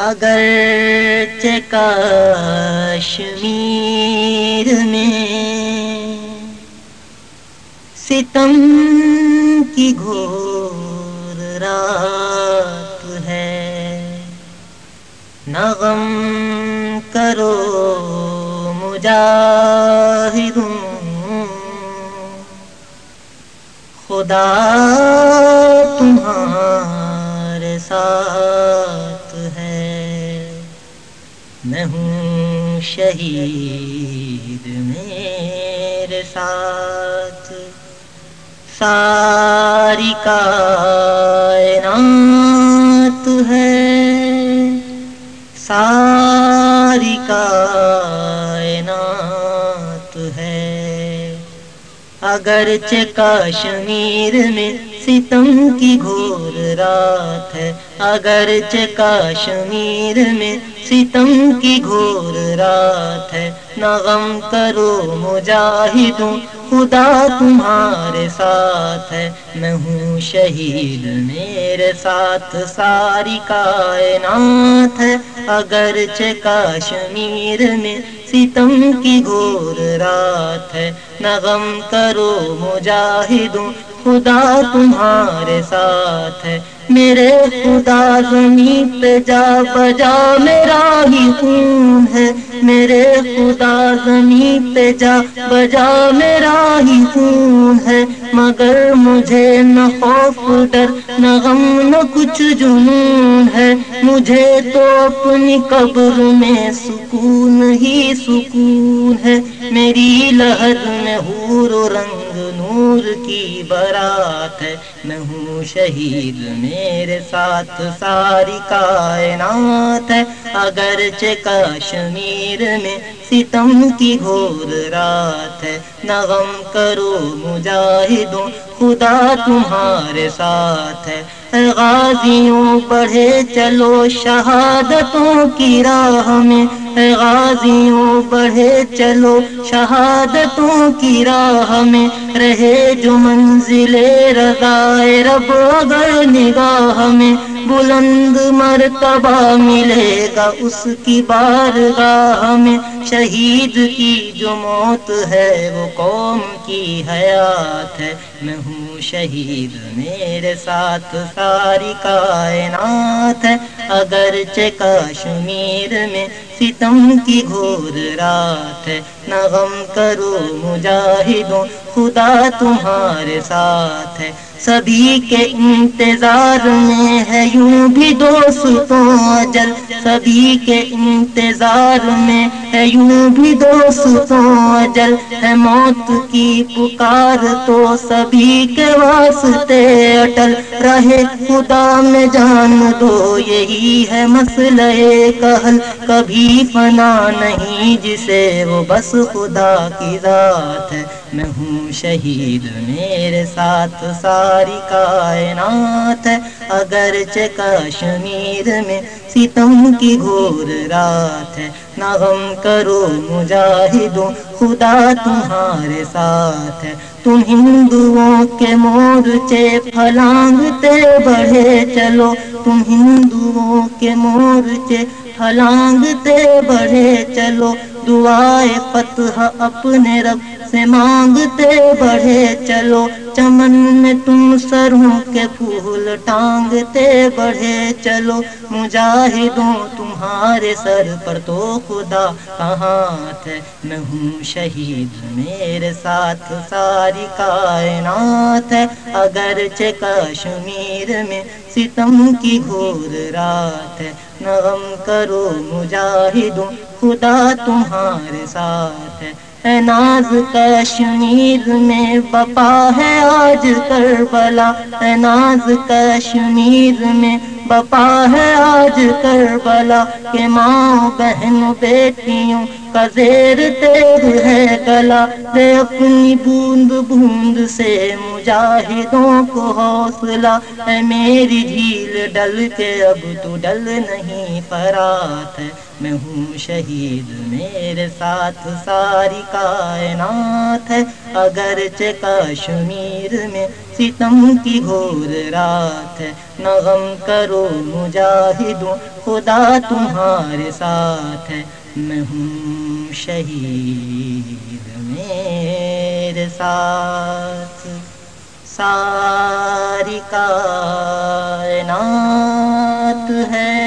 اگر کشمیر میں ستم کی گھور رات ہے نغم کرو مجاہدوں خدا تمہارے ساتھ ہے۔ میں ہوں شہید میرے ساتھ۔ ساری کائنات ہے۔ ساری کائنات ہے۔ اگرچہ کشمیر میں ستم کی گھور رات ہے۔ اگرچہ کشمیر میں ستم کی گھور رات ہے۔ نغم کرو مجاہدوں، خدا تمہارے ساتھ ہے۔ میں ہوں شہید، میرے ساتھ ساری کائنات ہے۔ اگرچہ کشمیر میں ستم کی گھور رات ہے۔ نغم کرو مجاہدوں خدا تمہارے ساتھ ہے۔ میرے خدا زمین پہ جا بجا، میرا ہی خون ہے۔ میرے خدا زمین پہ جا بجا، میرا ہی خون ہے۔ مگر مجھے نہ خوف، ڈر، نہ غم، نہ کچھ جنون ہے۔ مجھے تو اپنی قبر میں سکون ہی سکون ہے۔ میری لہر میں حور و رنگ نور کی برات ہے۔ میں ہوں شہید، میرے ساتھ ساری کائنات ہے۔ اگرچہ کشمیر میں ستم کی گھور رات ہے۔ نغم کرو مجاہدوں، خدا تمہارے ساتھ ہے۔ غازیوں بڑھے چلو شہادتوں کی راہ میں۔ غازیوں بڑھے چلو شہادتوں کی راہ میں۔ رہے جو منزل رضائے رب اگر نگاہ میں۔ بلند مرتبہ ملے گا اس کی بارگاہ میں۔ شہید کی جو موت ہے وہ قوم کی حیات ہے۔ میں ہوں شہید میرے ساتھ ساری کائنات ہے۔ اگرچہ کشمیر میں ستم کی گھور رات ہے نغم کرو مجاہدوں، خدا تمہارے ساتھ ہے۔ سبھی کے انتظار میں ہے، یوں بھی دوستوں اجل۔ سبھی کے انتظار میں ہے، یوں بھی دوستوں اجل۔ ہے موت کی پکار تو سبھی کے واسطے اٹل۔ رہے خدا میں جان دو، یہی ہے مسئلہ کہل۔ کبھی فنا نہیں جسے وہ بس خدا کی ذات ہے۔ میں ہوں شہید، میرے ساتھ ساری کائنات ہے۔ اگرچہ کشمیر میں ستم کی گھور رات ہے۔ نغم کرو مجاہدوں، خدا تمہارے ساتھ ہے۔ تم ہندوؤں کے مورچے پھلانگتے بڑھے چلو۔ تم ہندوؤں کے مورچے پھلانگتے بڑھے چلو، دعائے فتح اپنے رب سے مانگتے بڑھے چلو۔ چمن میں تم سروں کے پھول ٹانگتے بڑھے چلو۔ مجاہدوں تمہارے سر پر تو خدا کہاں ہے۔ میں ہوں شہید، میرے ساتھ ساری کائنات ہے۔ اگرچہ کشمیر میں ستم کی گھور رات ہے۔ نغم کرو مجاہدوں خدا تمہارے ساتھ ہے۔ اے ناز کشمیر میں بپا ہے آج کربلا۔ اے ناز کشمیر میں بپا ہے آج کربلا، کہ ماں بہن بیٹیوں کا زیر تیز ہے گلا۔ دے اپنی بوند بوند سے مجاہدوں کو حوصلہ اے میری جھیل ڈل کے اب تو ڈل نہیں، فرات ہے۔ میں ہوں شہید، میرے ساتھ ساری کائنات ہے۔ اگرچہ کشمیر میں ستم کی گھور رات ہے۔ نغم کرو مجاہدوں، خدا تمہارے ساتھ ہے۔ میں ہوں شہید، میرے ساتھ ساری کائنات ہے۔